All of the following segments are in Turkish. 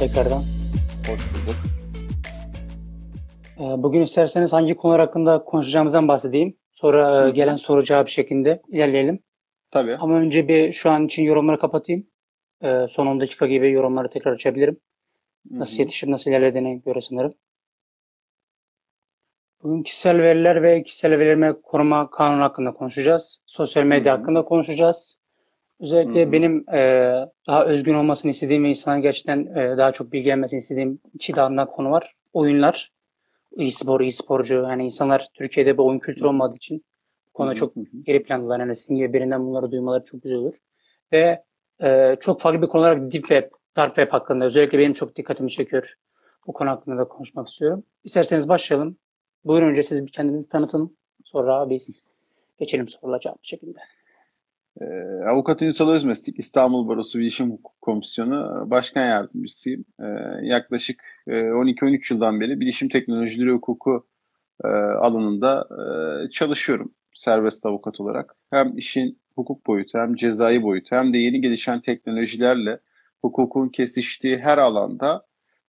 tekrardan. Hoş bulduk. Ee, Bugün isterseniz hangi konular hakkında konuşacağımızdan bahsedeyim. Sonra Hı e, hı. gelen soru cevap şeklinde ilerleyelim. Tabii. Ama önce bir şu an için yorumları kapatayım. Ee, Son 10 dakika gibi yorumları tekrar açabilirim. Nasıl yetişip nasıl ilerlediğine göre sanırım. Bugün kişisel veriler ve kişisel verilerime koruma kanunu hakkında konuşacağız. Sosyal medya Hı hı. hakkında konuşacağız. Özellikle hı. benim e, daha özgün olmasını istediğim ve insana gerçekten e, daha çok bilgilenmesini istediğim iki dalından konu var. Oyunlar, e-spor, e-sporcu. Yani insanlar Türkiye'de bir oyun kültürü olmadığı için bu konuda hı. çok geri plandalar. Yani sizin gibi birinden bunları duymaları çok güzel olur. Ve e, çok farklı bir konu olarak Deep Web, Dark Web hakkında özellikle benim çok dikkatimi çekiyor. Bu konu hakkında da konuşmak istiyorum. İsterseniz başlayalım. Buyurun önce siz bir kendinizi tanıtın. Sonra biz geçelim sorulara cevap şeklinde. Ee, Avukat Ünsal Özmestik, İstanbul Barosu Bilişim Hukuk Komisyonu Başkan Yardımcısıyım. Ee, yaklaşık e, 12-13 yıldan beri bilişim teknolojileri hukuku e, alanında e, çalışıyorum serbest avukat olarak. Hem işin hukuk boyutu hem cezai boyutu hem de yeni gelişen teknolojilerle hukukun kesiştiği her alanda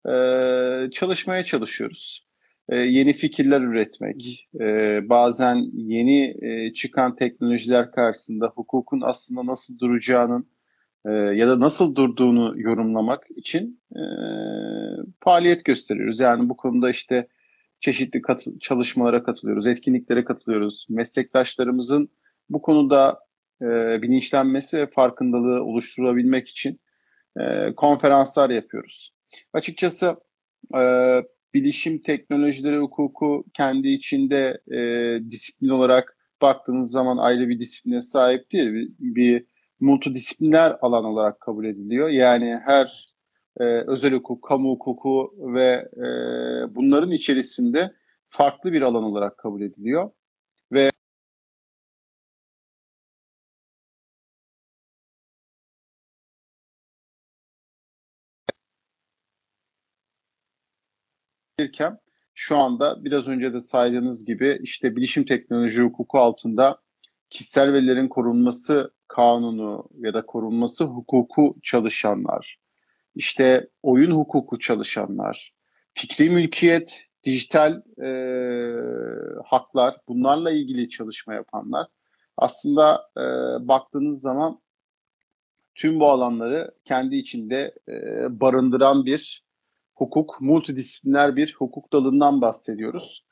e, çalışmaya çalışıyoruz. E, yeni fikirler üretmek, e, bazen yeni e, çıkan teknolojiler karşısında hukukun aslında nasıl duracağının ya da nasıl durduğunu yorumlamak için faaliyet gösteriyoruz. Yani bu konuda işte çeşitli katı- çalışmalara katılıyoruz, etkinliklere katılıyoruz. Meslektaşlarımızın bu konuda bilinçlenmesi ve farkındalığı oluşturulabilmek için konferanslar yapıyoruz. Açıkçası bilişim teknolojileri hukuku kendi içinde e, disiplin olarak baktığınız zaman ayrı bir disipline sahip değil. Bir, bir multidisipliner alan olarak kabul ediliyor. Yani her e, özel hukuk, kamu hukuku ve e, bunların içerisinde farklı bir alan olarak kabul ediliyor. Gelirken şu anda biraz önce de saydığınız gibi işte bilişim teknoloji hukuku altında kişisel verilerin korunması kanunu ya da korunması hukuku çalışanlar, işte oyun hukuku çalışanlar, fikri mülkiyet, dijital e, haklar bunlarla ilgili çalışma yapanlar aslında e, baktığınız zaman tüm bu alanları kendi içinde e, barındıran bir hukuk, multidisipliner bir hukuk dalından bahsediyoruz.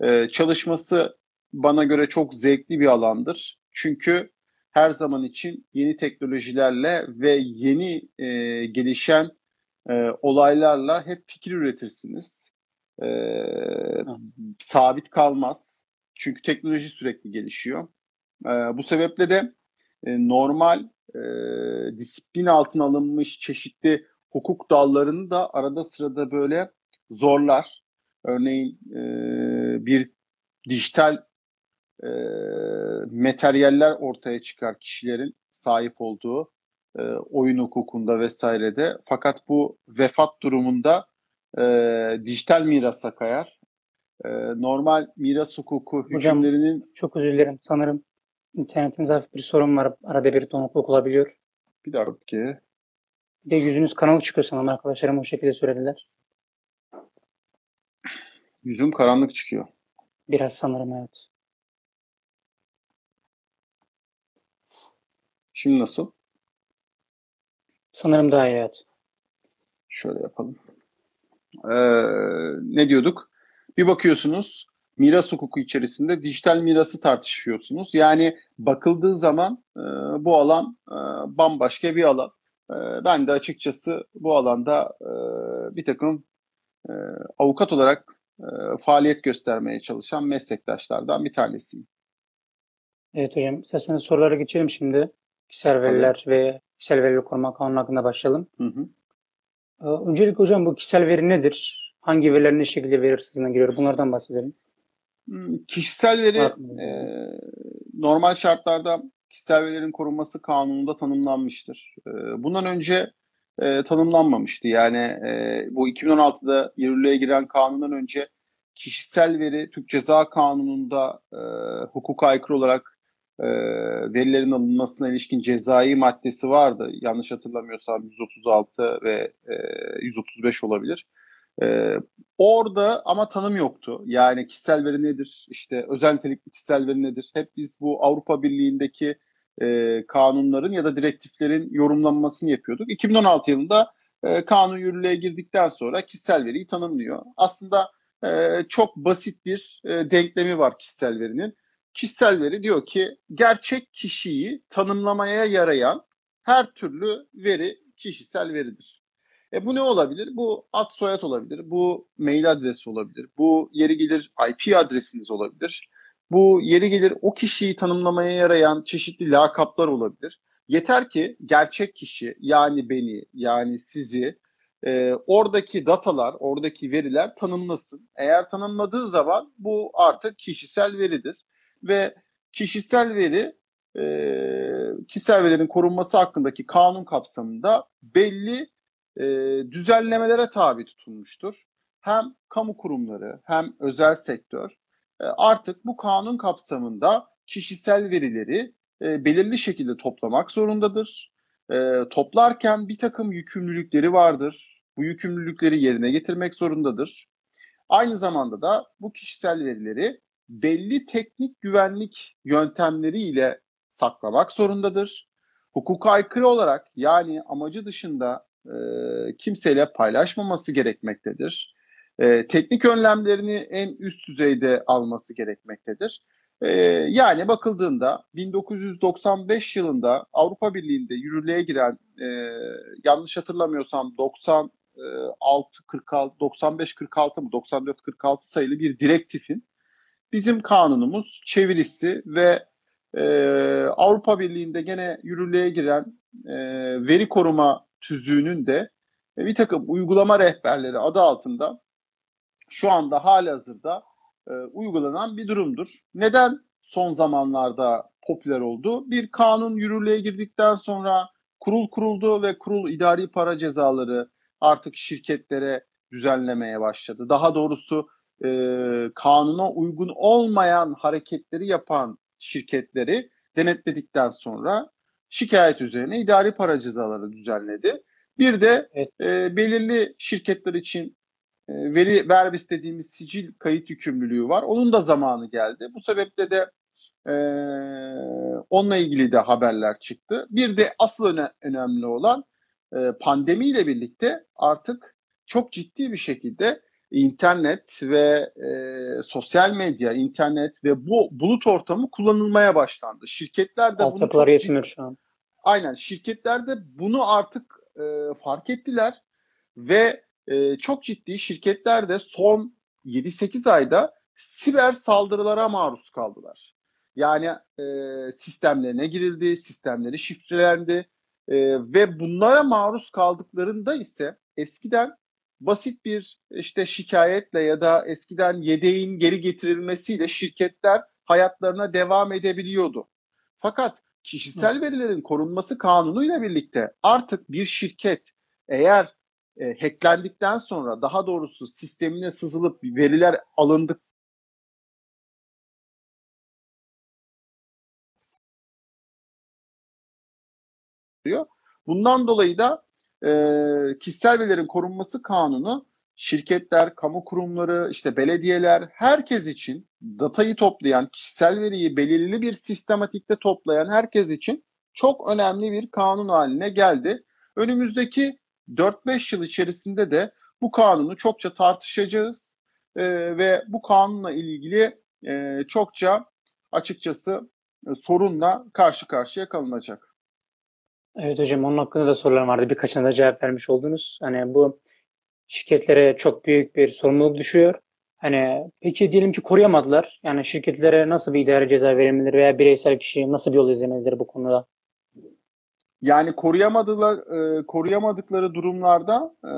Ee, çalışması bana göre çok zevkli bir alandır. Çünkü her zaman için yeni teknolojilerle ve yeni e, gelişen e, olaylarla hep fikir üretirsiniz. Ee, sabit kalmaz. Çünkü teknoloji sürekli gelişiyor. Ee, bu sebeple de e, normal e, disiplin altına alınmış çeşitli hukuk dallarını da arada sırada böyle zorlar. Örneğin e, bir dijital e, materyaller ortaya çıkar kişilerin sahip olduğu e, oyun hukukunda vesairede. Fakat bu vefat durumunda e, dijital mirasa kayar. E, normal miras hukuku Hocam, hükümlerinin Çok özür dilerim. Sanırım internetinizde hafif bir sorun var. Arada bir donukluk olabiliyor. bir dakika Bir de yüzünüz kanalık çıkıyor sanırım arkadaşlarım o şekilde söylediler. yüzüm karanlık çıkıyor. Biraz sanırım evet. Şimdi nasıl? Sanırım daha iyi evet. Şöyle yapalım. Ee, ne diyorduk? Bir bakıyorsunuz miras hukuku içerisinde dijital mirası tartışıyorsunuz. Yani bakıldığı zaman e, bu alan e, bambaşka bir alan. E, ben de açıkçası bu alanda e, bir takım e, avukat olarak e, faaliyet göstermeye çalışan meslektaşlardan bir tanesiyim. Evet hocam isterseniz sorulara geçelim şimdi. Kişisel Tabii. veriler ve kişisel verileri koruma kanunu hakkında başlayalım. Hı hı. Ee, Öncelikle hocam bu kişisel veri nedir? Hangi veriler ne şekilde veri hırsızlığına giriyor? Bunlardan bahsedelim. Hmm, Kişisel veri e, normal şartlarda kişisel verilerin korunması kanununda tanımlanmıştır. E, bundan önce e, tanımlanmamıştı. Yani e, bu 2016'da yürürlüğe giren kanundan önce kişisel veri Türk Ceza Kanunu'nda e, hukuka aykırı olarak e, verilerin alınmasına ilişkin cezai maddesi vardı. Yanlış hatırlamıyorsam 136 ve e, 135 olabilir. E, orada ama tanım yoktu. Yani kişisel veri nedir? İşte özel nitelikli kişisel veri nedir? Hep biz bu Avrupa Birliği'ndeki e, kanunların ya da direktiflerin yorumlanmasını yapıyorduk. 2016 yılında e, kanun yürürlüğe girdikten sonra kişisel veriyi tanımlıyor. Aslında e, çok basit bir e, denklemi var kişisel verinin. Kişisel veri diyor ki gerçek kişiyi tanımlamaya yarayan her türlü veri kişisel veridir. E bu ne olabilir? Bu ad soyad olabilir, bu mail adresi olabilir, bu yeri gelir IP adresiniz olabilir. Bu yeri gelir o kişiyi tanımlamaya yarayan çeşitli lakaplar olabilir. Yeter ki gerçek kişi yani beni yani sizi e, oradaki datalar, oradaki veriler tanımlasın. Eğer tanımladığı zaman bu artık kişisel veridir. Ve kişisel veri e, kişisel verilerin korunması hakkındaki kanun kapsamında belli e, düzenlemelere tabi tutulmuştur. Hem kamu kurumları hem özel sektör e, artık bu kanun kapsamında kişisel verileri e, belirli şekilde toplamak zorundadır. E, toplarken bir takım yükümlülükleri vardır. Bu yükümlülükleri yerine getirmek zorundadır. Aynı zamanda da bu kişisel verileri belli teknik güvenlik yöntemleriyle saklamak zorundadır. Hukuka aykırı olarak yani amacı dışında e, kimseyle paylaşmaması gerekmektedir. E, teknik önlemlerini en üst düzeyde alması gerekmektedir. E, yani bakıldığında 1995 yılında Avrupa Birliği'nde yürürlüğe giren e, yanlış hatırlamıyorsam 96 46 95 46 mı 94 46 sayılı bir direktifin bizim kanunumuz çevirisi ve e, Avrupa Birliği'nde gene yürürlüğe giren e, veri koruma tüzüğünün de e, bir takım uygulama rehberleri adı altında şu anda halihazırda e, uygulanan bir durumdur. Neden son zamanlarda popüler oldu? Bir kanun yürürlüğe girdikten sonra kurul kuruldu ve kurul idari para cezaları artık şirketlere düzenlemeye başladı. Daha doğrusu e, kanuna uygun olmayan hareketleri yapan şirketleri denetledikten sonra şikayet üzerine idari para cezaları düzenledi. Bir de evet. e, belirli şirketler için e, veri verbis dediğimiz sicil kayıt yükümlülüğü var. Onun da zamanı geldi. Bu sebeple de e, onunla ilgili de haberler çıktı. Bir de asıl öne, önemli olan e, pandemiyle birlikte artık çok ciddi bir şekilde internet ve e, sosyal medya, internet ve bu bulut ortamı kullanılmaya başlandı. Şirketler de bunu çok yetmiyor şu an. Aynen şirketler de bunu artık e, fark ettiler ve e, çok ciddi şirketler de son 7-8 ayda siber saldırılara maruz kaldılar. Yani e, sistemlerine girildi, sistemleri şifrelendi e, ve bunlara maruz kaldıklarında ise eskiden basit bir işte şikayetle ya da eskiden yedeğin geri getirilmesiyle şirketler hayatlarına devam edebiliyordu. Fakat kişisel verilerin korunması kanunuyla birlikte artık bir şirket eğer e, hacklendikten sonra daha doğrusu sistemine sızılıp veriler alındık Bundan dolayı da e, kişisel verilerin korunması kanunu şirketler, kamu kurumları, işte belediyeler herkes için datayı toplayan, kişisel veriyi belirli bir sistematikte toplayan herkes için çok önemli bir kanun haline geldi. Önümüzdeki 4-5 yıl içerisinde de bu kanunu çokça tartışacağız e, ve bu kanunla ilgili e, çokça açıkçası e, sorunla karşı karşıya kalınacak. Evet hocam onun hakkında da sorular vardı. Birkaçına da cevap vermiş oldunuz. Hani bu şirketlere çok büyük bir sorumluluk düşüyor. Hani peki diyelim ki koruyamadılar. Yani şirketlere nasıl bir idare ceza verilmelidir veya bireysel kişi nasıl bir yol izlemelidir bu konuda? Yani koruyamadılar, e, koruyamadıkları durumlarda e,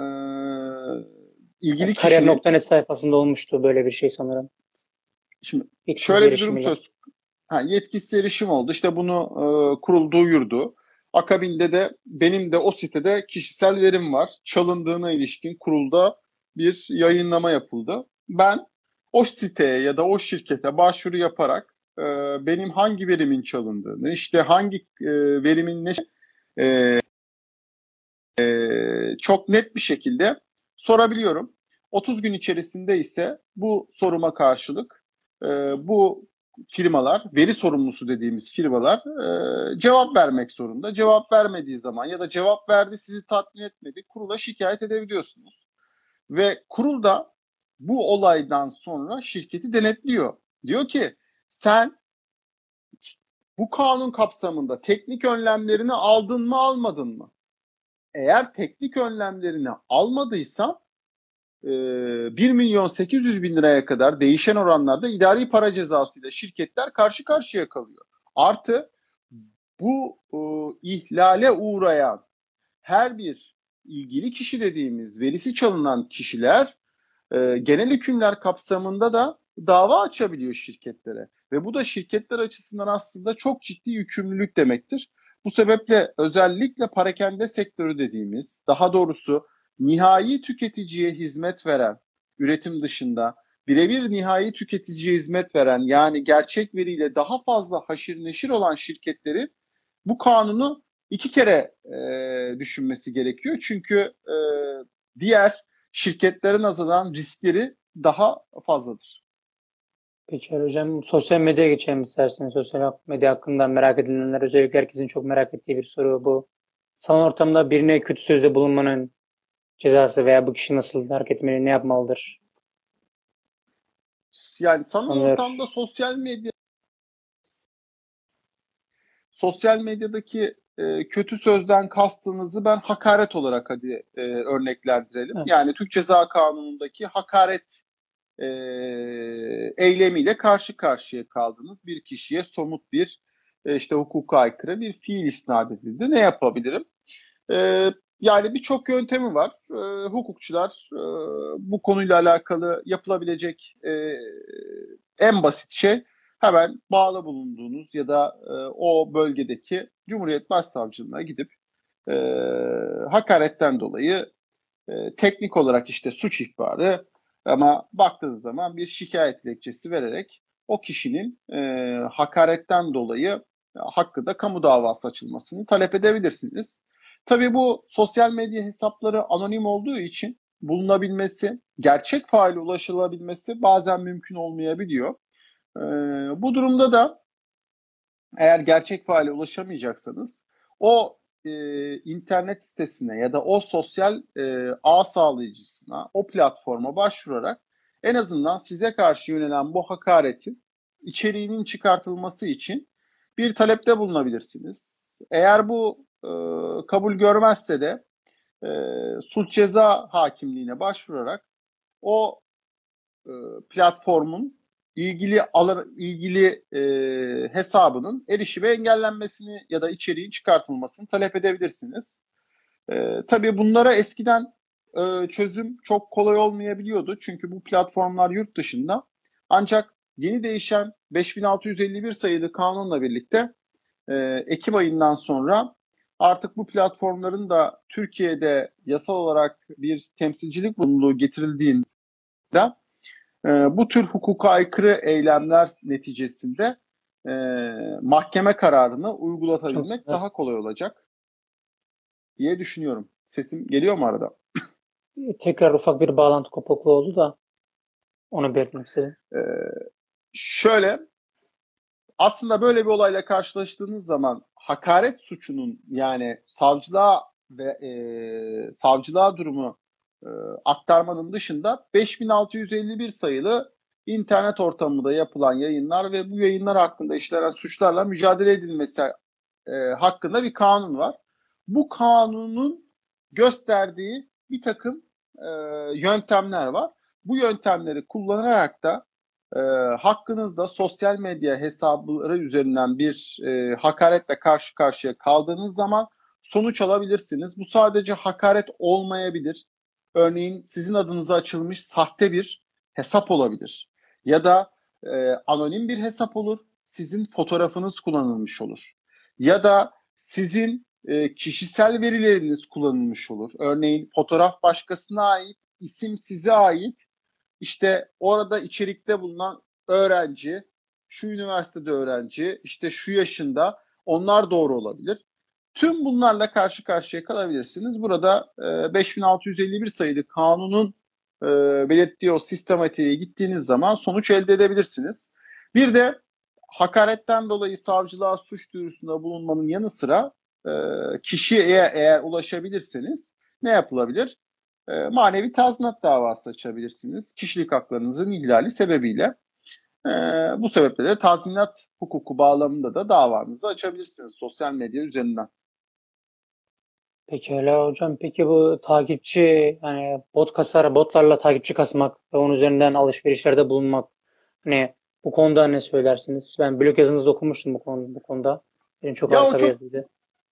ilgili kişi... Kariyer.net sayfasında olmuştu böyle bir şey sanırım. Şimdi Yetkisiz şöyle bir durum söz. Ha, yetkisiz erişim oldu. İşte bunu e, kurul duyurdu. Akabinde de benim de o sitede kişisel verim var. Çalındığına ilişkin kurulda bir yayınlama yapıldı. Ben o siteye ya da o şirkete başvuru yaparak e, benim hangi verimin çalındığını, işte hangi e, verimin ne e, e, çok net bir şekilde sorabiliyorum. 30 gün içerisinde ise bu soruma karşılık e, bu firmalar, veri sorumlusu dediğimiz firmalar e, cevap vermek zorunda. Cevap vermediği zaman ya da cevap verdi sizi tatmin etmedi, kurula şikayet edebiliyorsunuz. Ve kurul da bu olaydan sonra şirketi denetliyor. Diyor ki sen bu kanun kapsamında teknik önlemlerini aldın mı almadın mı? Eğer teknik önlemlerini almadıysan 1 milyon 800 bin liraya kadar değişen oranlarda idari para cezasıyla şirketler karşı karşıya kalıyor. Artı bu e, ihlale uğrayan her bir ilgili kişi dediğimiz verisi çalınan kişiler e, genel hükümler kapsamında da dava açabiliyor şirketlere. Ve bu da şirketler açısından aslında çok ciddi yükümlülük demektir. Bu sebeple özellikle parakende sektörü dediğimiz, daha doğrusu nihai tüketiciye hizmet veren, üretim dışında birebir nihai tüketiciye hizmet veren yani gerçek veriyle daha fazla haşir neşir olan şirketlerin bu kanunu iki kere e, düşünmesi gerekiyor. Çünkü e, diğer şirketlerin azalan riskleri daha fazladır. Peki hocam sosyal medyaya geçelim isterseniz. Sosyal medya hakkında merak edilenler özellikle herkesin çok merak ettiği bir soru bu. Sanal ortamda birine kötü sözde bulunmanın cezası veya bu kişi nasıl hareket etmeli, ne yapmalıdır? Yani sanal Anlar. ortamda sosyal medya sosyal medyadaki e, kötü sözden kastınızı ben hakaret olarak hadi e, örneklendirelim. Evet. Yani Türk Ceza Kanunu'ndaki hakaret e, eylemiyle karşı karşıya kaldınız. Bir kişiye somut bir e, işte hukuka aykırı bir fiil isnat edildi. Ne yapabilirim? E, yani birçok yöntemi var. E, hukukçular e, bu konuyla alakalı yapılabilecek e, en basit şey hemen bağlı bulunduğunuz ya da e, o bölgedeki Cumhuriyet Başsavcılığına gidip e, hakaretten dolayı e, teknik olarak işte suç ihbarı ama baktığınız zaman bir şikayet dilekçesi vererek o kişinin e, hakaretten dolayı hakkında kamu davası açılmasını talep edebilirsiniz. Tabii bu sosyal medya hesapları anonim olduğu için bulunabilmesi, gerçek faile ulaşılabilmesi bazen mümkün olmayabiliyor. Ee, bu durumda da eğer gerçek faile ulaşamayacaksanız o e, internet sitesine ya da o sosyal e, ağ sağlayıcısına, o platforma başvurarak en azından size karşı yönelen bu hakaretin içeriğinin çıkartılması için bir talepte bulunabilirsiniz. Eğer bu e, kabul görmezse de e, sulh ceza hakimliğine başvurarak o e, platformun ilgili alan ilgili e, hesabının erişime engellenmesini ya da içeriğin çıkartılmasını talep edebilirsiniz. E, tabii bunlara eskiden e, çözüm çok kolay olmayabiliyordu. Çünkü bu platformlar yurt dışında. Ancak yeni değişen 5651 sayılı kanunla birlikte e, Ekim ayından sonra artık bu platformların da Türkiye'de yasal olarak bir temsilcilik bulunduğu getirildiğinde e, bu tür hukuka aykırı eylemler neticesinde e, mahkeme kararını uygulatabilmek daha kolay olacak diye düşünüyorum. Sesim geliyor mu arada? Tekrar ufak bir bağlantı kopukluğu oldu da onu belirtmek istedim. Ee, şöyle aslında böyle bir olayla karşılaştığınız zaman hakaret suçunun yani savcılığa ve e, savcılığa durumu e, aktarmanın dışında 5651 sayılı internet ortamında yapılan yayınlar ve bu yayınlar hakkında işlenen suçlarla mücadele edilmesi e, hakkında bir kanun var. Bu kanunun gösterdiği bir takım e, yöntemler var. Bu yöntemleri kullanarak da e, hakkınızda sosyal medya hesapları üzerinden bir e, hakaretle karşı karşıya kaldığınız zaman sonuç alabilirsiniz. Bu sadece hakaret olmayabilir. Örneğin sizin adınıza açılmış sahte bir hesap olabilir. Ya da e, anonim bir hesap olur. Sizin fotoğrafınız kullanılmış olur. Ya da sizin e, kişisel verileriniz kullanılmış olur. Örneğin fotoğraf başkasına ait, isim size ait işte orada içerikte bulunan öğrenci, şu üniversitede öğrenci, işte şu yaşında onlar doğru olabilir. Tüm bunlarla karşı karşıya kalabilirsiniz. Burada e, 5651 sayılı kanunun e, belirttiği o sistematiğe gittiğiniz zaman sonuç elde edebilirsiniz. Bir de hakaretten dolayı savcılığa suç duyurusunda bulunmanın yanı sıra e, kişiye eğer ulaşabilirseniz ne yapılabilir? E, manevi tazminat davası açabilirsiniz. Kişilik haklarınızın ihlali sebebiyle. E, bu sebeple de tazminat hukuku bağlamında da davanızı açabilirsiniz sosyal medya üzerinden. Peki öyle hocam. Peki bu takipçi hani bot kasar, botlarla takipçi kasmak ve onun üzerinden alışverişlerde bulunmak hani bu konuda ne söylersiniz? Ben blog yazınızda okumuştum bu konuda. Bu konuda. Benim çok Ya bir çok- yazıydı.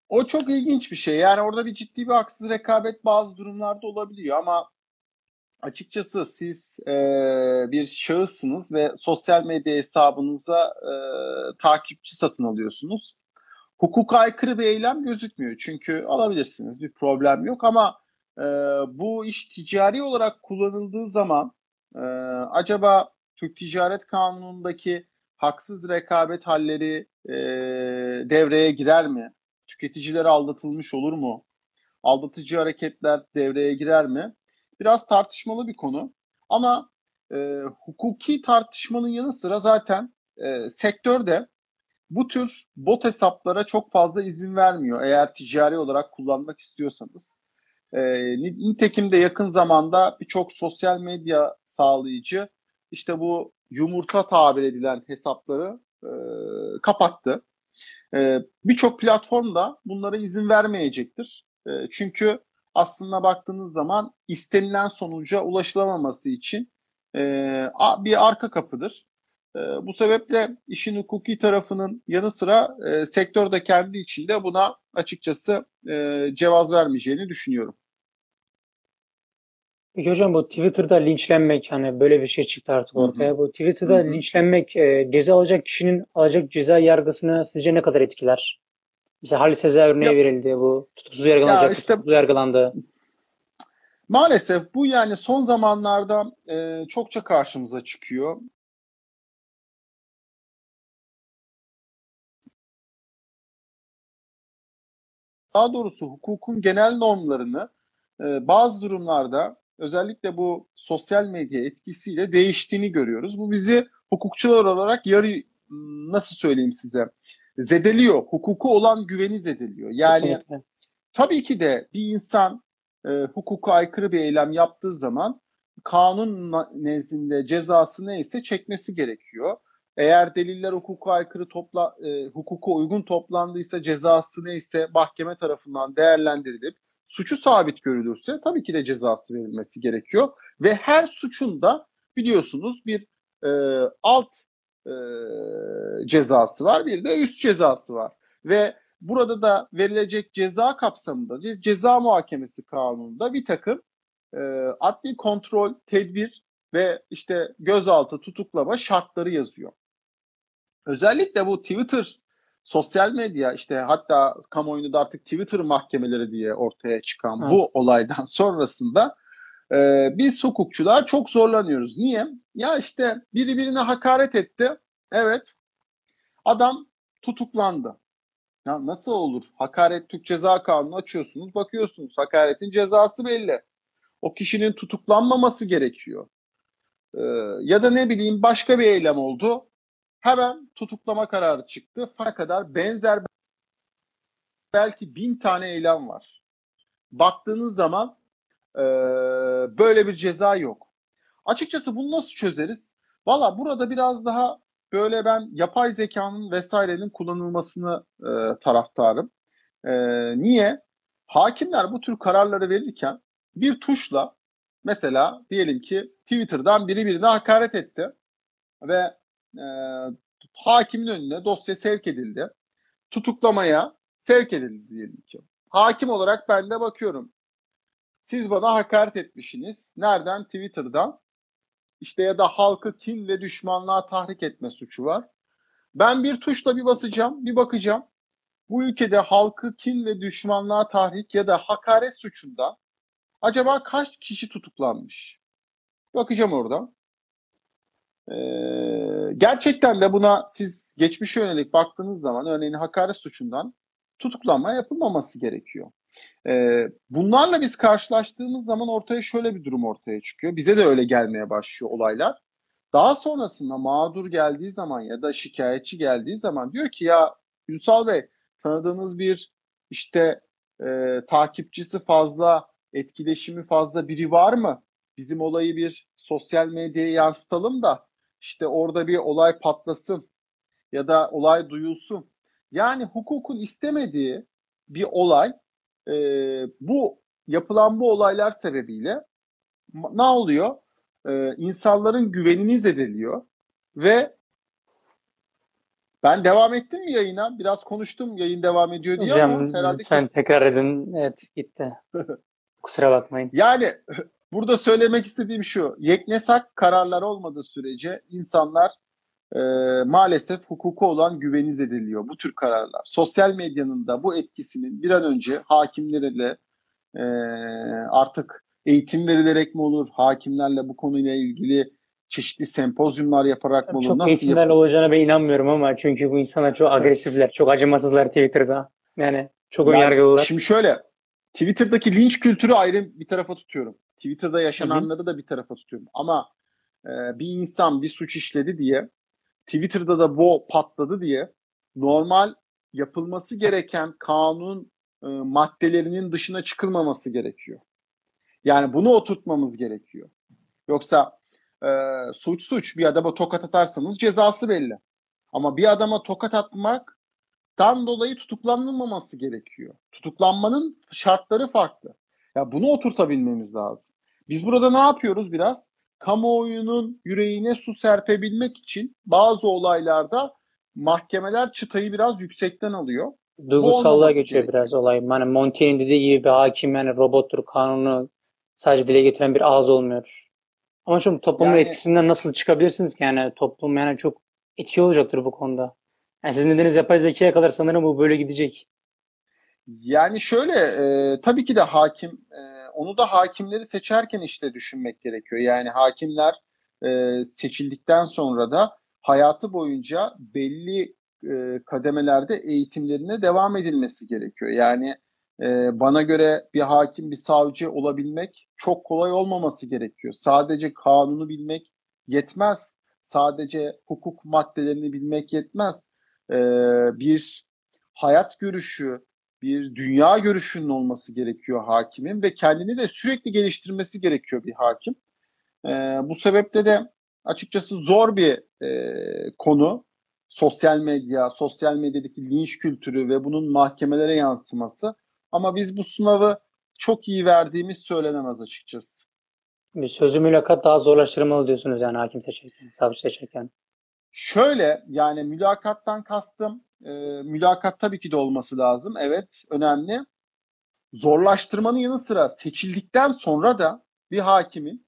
O çok ilginç bir şey. Yani orada bir ciddi bir haksız rekabet bazı durumlarda olabiliyor ama açıkçası siz e, bir şahıssınız ve sosyal medya hesabınıza e, takipçi satın alıyorsunuz. Hukuka aykırı bir eylem gözükmüyor. Çünkü alabilirsiniz bir problem yok ama e, bu iş ticari olarak kullanıldığı zaman e, acaba Türk Ticaret Kanunu'ndaki haksız rekabet halleri e, devreye girer mi? Tüketiciler aldatılmış olur mu? Aldatıcı hareketler devreye girer mi? Biraz tartışmalı bir konu. Ama e, hukuki tartışmanın yanı sıra zaten e, sektörde bu tür bot hesaplara çok fazla izin vermiyor eğer ticari olarak kullanmak istiyorsanız. E, nitekim de yakın zamanda birçok sosyal medya sağlayıcı işte bu yumurta tabir edilen hesapları e, kapattı. E, birçok platform da bunlara izin vermeyecektir. E, çünkü aslında baktığınız zaman istenilen sonuca ulaşılamaması için e, bir arka kapıdır. E, bu sebeple işin hukuki tarafının yanı sıra e, sektör kendi içinde buna açıkçası e, cevaz vermeyeceğini düşünüyorum. Peki hocam bu Twitter'da linçlenmek hani böyle bir şey çıktı artık Hı hı. ortaya. Bu Twitter'da Hı hı. linçlenmek e, ceza alacak kişinin alacak ceza yargısını sizce ne kadar etkiler? Mesela Halis Sezer örneği Ya- verildi. Bu tutuksuz yargılanacak, işte- tutuksuz yargılandı. Maalesef bu yani son zamanlarda e, çokça karşımıza çıkıyor. Daha doğrusu hukukun genel normlarını e, bazı durumlarda özellikle bu sosyal medya etkisiyle değiştiğini görüyoruz. Bu bizi hukukçular olarak yarı nasıl söyleyeyim size zedeliyor. Hukuku olan güveni zedeliyor. Yani Kesinlikle. Tabii ki de bir insan e, hukuka aykırı bir eylem yaptığı zaman kanun nezdinde cezası neyse çekmesi gerekiyor. Eğer deliller hukuka aykırı topla e, hukuka uygun toplandıysa cezası neyse mahkeme tarafından değerlendirilip suçu sabit görülürse tabii ki de cezası verilmesi gerekiyor ve her suçun da biliyorsunuz bir e, alt e, cezası var bir de üst cezası var ve burada da verilecek ceza kapsamında ce- ceza muhakemesi kanununda bir takım e, adli kontrol, tedbir ve işte gözaltı, tutuklama şartları yazıyor. Özellikle bu Twitter, sosyal medya işte hatta kamuoyunda da artık Twitter mahkemeleri diye ortaya çıkan bu Evet. olaydan sonrasında e, biz hukukçular çok zorlanıyoruz. Niye? Ya işte biri birine hakaret etti. Evet. Adam tutuklandı. Ya nasıl olur? Hakaret Türk Ceza Kanunu açıyorsunuz, bakıyorsunuz. Hakaretin cezası belli. O kişinin tutuklanmaması gerekiyor. Ee, ya da ne bileyim başka bir eylem oldu. Hemen tutuklama kararı çıktı. Fakat benzer belki bin tane eylem var. Baktığınız zaman e, böyle bir ceza yok. Açıkçası bunu nasıl çözeriz? Valla burada biraz daha böyle ben yapay zekanın vesairenin kullanılmasını e, taraftarım. E, niye? Hakimler bu tür kararları verirken bir tuşla mesela diyelim ki Twitter'dan biri birine hakaret etti ve e, hakimin önüne dosya sevk edildi. Tutuklamaya sevk edildi diyelim ki. Hakim olarak ben de bakıyorum. Siz bana hakaret etmişsiniz. Nereden? Twitter'dan. İşte ya da halkı kin ve düşmanlığa tahrik etme suçu var. Ben bir tuşla bir basacağım, bir bakacağım. Bu ülkede halkı kin ve düşmanlığa tahrik ya da hakaret suçunda acaba kaç kişi tutuklanmış? Bakacağım oradan. Ee, gerçekten de buna siz geçmişe yönelik baktığınız zaman örneğin hakaret suçundan tutuklanma yapılmaması gerekiyor. Ee, bunlarla biz karşılaştığımız zaman ortaya şöyle bir durum ortaya çıkıyor. Bize de öyle gelmeye başlıyor olaylar. Daha sonrasında mağdur geldiği zaman ya da şikayetçi geldiği zaman diyor ki ya Ünsal Bey tanıdığınız bir işte e, takipçisi fazla, etkileşimi fazla biri var mı? Bizim olayı bir sosyal medyaya yansıtalım da işte orada bir olay patlasın ya da olay duyulsun. Yani hukukun istemediği bir olay e, bu yapılan bu olaylar sebebiyle ne oluyor? E, insanların güvenini zedeliyor ve ben devam ettim mi yayına? Biraz konuştum yayın devam ediyor diye Hocam ama herhalde lütfen kes- tekrar edin. Evet gitti. Kusura bakmayın. Yani burada söylemek istediğim şu. Yeknesak kararlar olmadığı sürece insanlar e, maalesef hukuku olan güveni zediliyor bu tür kararlar. Sosyal medyanın da bu etkisinin bir an önce hakimlere de e, artık eğitim verilerek mi olur, hakimlerle bu konuyla ilgili çeşitli sempozyumlar yaparak mı olur, Çok nasıl eğitimler yapılır? olacağına ben inanmıyorum ama çünkü bu insanlar çok agresifler, çok acımasızlar Twitter'da. Yani çok Yani önyargılılar. Şimdi şöyle, Twitter'daki linç kültürü ayrı bir tarafa tutuyorum. Twitter'da yaşananları da bir tarafa tutuyorum. Ama e, bir insan bir suç işledi diye, Twitter'da da bu patladı diye normal yapılması gereken kanun e, maddelerinin dışına çıkılmaması gerekiyor. Yani bunu oturtmamız gerekiyor. Yoksa e, suç suç bir adama tokat atarsanız cezası belli. Ama bir adama tokat atmaktan dolayı tutuklanılmaması gerekiyor. Tutuklanmanın şartları farklı. Ya bunu oturtabilmemiz lazım. Biz burada ne yapıyoruz biraz? Kamuoyunun yüreğine su serpebilmek için bazı olaylarda mahkemeler çıtayı biraz yüksekten alıyor. Duygusallığa geçiyor gerekiyor. biraz olay. Yani Monty'nin dediği gibi bir hakim yani robottur, kanunu sadece dile getiren bir ağız olmuyor. Ama şu toplumun Yani- etkisinden nasıl çıkabilirsiniz ki? Yani toplum yani çok etki olacaktır bu konuda. Yani sizin dediğiniz yapay zekaya kadar sanırım bu böyle gidecek. Yani şöyle e, tabii ki de hakim e, onu da hakimleri seçerken işte düşünmek gerekiyor. Yani hakimler e, seçildikten sonra da hayatı boyunca belli e, kademelerde eğitimlerine devam edilmesi gerekiyor. Yani e, bana göre bir hakim, bir savcı olabilmek çok kolay olmaması gerekiyor. Sadece kanunu bilmek yetmez. Sadece hukuk maddelerini bilmek yetmez. E, bir hayat görüşü, bir dünya görüşünün olması gerekiyor hakimin ve kendini de sürekli geliştirmesi gerekiyor bir hakim. Ee, bu sebeple de açıkçası zor bir e, konu. Sosyal medya, sosyal medyadaki linç kültürü ve bunun mahkemelere yansıması. Ama biz bu sınavı çok iyi verdiğimiz söylenemez açıkçası. Bir sözlü mülakat daha zorlaştırmalı diyorsunuz yani hakim seçerken, savcı seçerken. Şöyle yani mülakattan kastım e, mülakat tabii ki de olması lazım. Evet önemli. Zorlaştırmanın yanı sıra seçildikten sonra da bir hakimin